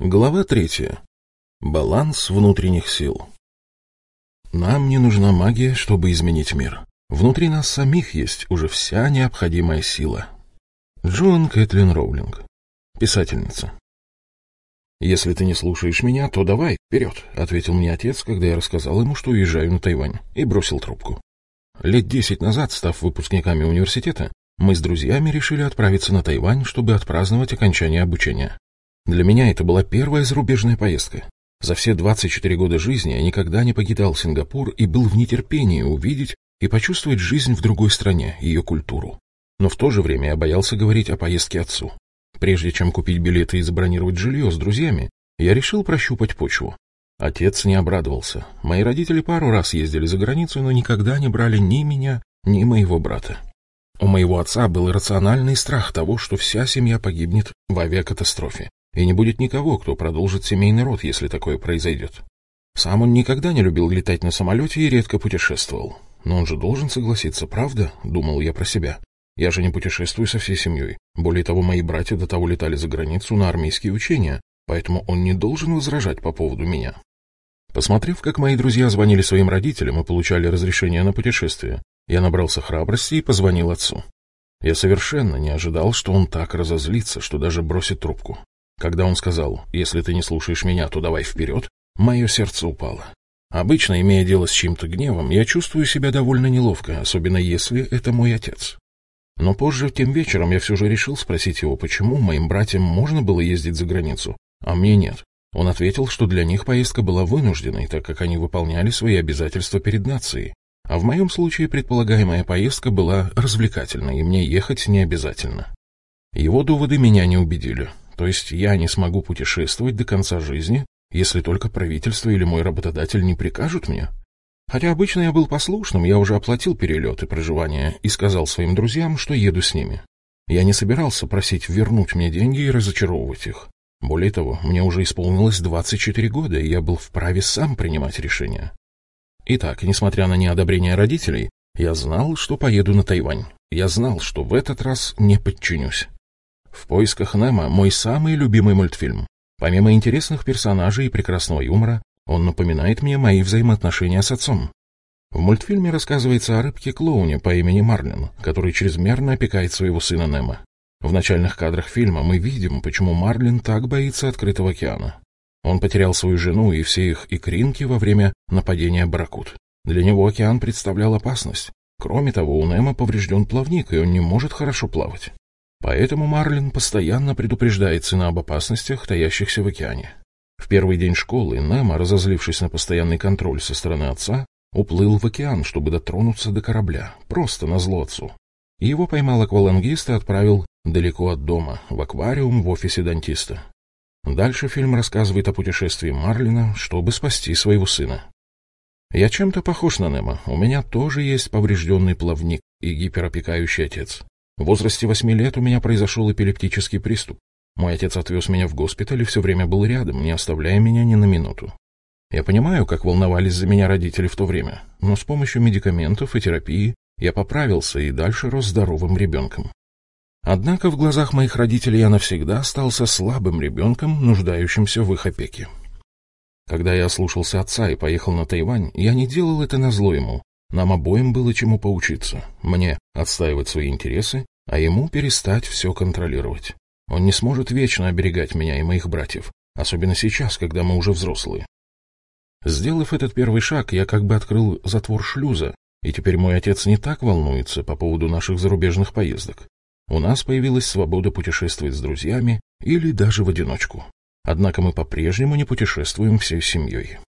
Глава третья. Баланс внутренних сил. Нам не нужна магия, чтобы изменить мир. Внутри нас самих есть уже вся необходимая сила. Джон Кэтлин Роулинг. Писательница. «Если ты не слушаешь меня, то давай, вперед», — ответил мне отец, когда я рассказал ему, что уезжаю на Тайвань, и бросил трубку. Лет десять назад, став выпускниками университета, мы с друзьями решили отправиться на Тайвань, чтобы отпраздновать окончание обучения. Для меня это была первая зарубежная поездка. За все 24 года жизни я никогда не покидал Сингапур и был в нетерпении увидеть и почувствовать жизнь в другой стране, ее культуру. Но в то же время я боялся говорить о поездке отцу. Прежде чем купить билеты и забронировать жилье с друзьями, я решил прощупать почву. Отец не обрадовался. Мои родители пару раз ездили за границу, но никогда не брали ни меня, ни моего брата. У моего отца был рациональный страх того, что вся семья погибнет в авиакатастрофе и не будет никого, кто продолжит семейный род, если такое произойдет. Сам он никогда не любил летать на самолете и редко путешествовал. Но он же должен согласиться, правда? Думал я про себя. Я же не путешествую со всей семьей. Более того, мои братья до того летали за границу на армейские учения, поэтому он не должен возражать по поводу меня. Посмотрев, как мои друзья звонили своим родителям и получали разрешение на путешествие, я набрался храбрости и позвонил отцу. Я совершенно не ожидал, что он так разозлится, что даже бросит трубку. Когда он сказал «Если ты не слушаешь меня, то давай вперед», мое сердце упало. Обычно, имея дело с чьим-то гневом, я чувствую себя довольно неловко, особенно если это мой отец. Но позже, тем вечером, я все же решил спросить его, почему моим братьям можно было ездить за границу, а мне нет. Он ответил, что для них поездка была вынужденной, так как они выполняли свои обязательства перед нацией. А в моем случае предполагаемая поездка была развлекательной, и мне ехать не обязательно. Его доводы меня не убедили. То есть я не смогу путешествовать до конца жизни, если только правительство или мой работодатель не прикажут мне? Хотя обычно я был послушным, я уже оплатил перелет и проживание и сказал своим друзьям, что еду с ними. Я не собирался просить вернуть мне деньги и разочаровывать их. Более того, мне уже исполнилось 24 года, и я был вправе сам принимать решения. Итак, несмотря на неодобрение родителей, я знал, что поеду на Тайвань. Я знал, что в этот раз не подчинюсь. «В поисках Немо» — мой самый любимый мультфильм. Помимо интересных персонажей и прекрасного юмора, он напоминает мне мои взаимоотношения с отцом. В мультфильме рассказывается о рыбке-клоуне по имени Марлин, который чрезмерно опекает своего сына Немо. В начальных кадрах фильма мы видим, почему Марлин так боится открытого океана. Он потерял свою жену и все их икринки во время нападения барракуд. Для него океан представлял опасность. Кроме того, у Немо поврежден плавник, и он не может хорошо плавать. Поэтому Марлин постоянно предупреждает сына об опасностях, таящихся в океане. В первый день школы Немо, разозлившись на постоянный контроль со стороны отца, уплыл в океан, чтобы дотронуться до корабля, просто на зло. Его поймал аквалангист и отправил далеко от дома, в аквариум в офисе дантиста. Дальше фильм рассказывает о путешествии Марлина, чтобы спасти своего сына. Я чем-то похож на Немо, у меня тоже есть поврежденный плавник и гиперопекающий отец. В возрасте восьми лет у меня произошел эпилептический приступ. Мой отец отвез меня в госпиталь и все время был рядом, не оставляя меня ни на минуту. Я понимаю, как волновались за меня родители в то время, но с помощью медикаментов и терапии я поправился и дальше рос здоровым ребенком. Однако в глазах моих родителей я навсегда остался слабым ребенком, нуждающимся в их опеке. Когда я ослушался отца и поехал на Тайвань, я не делал это назло ему, нам обоим было чему поучиться. Мне отстаивать свои интересы, а ему перестать все контролировать. Он не сможет вечно оберегать меня и моих братьев, особенно сейчас, когда мы уже взрослые. Сделав этот первый шаг, я как бы открыл затвор шлюза, и теперь мой отец не так волнуется по поводу наших зарубежных поездок. У нас появилась свобода путешествовать с друзьями или даже в одиночку. Однако мы по-прежнему не путешествуем всей семьей.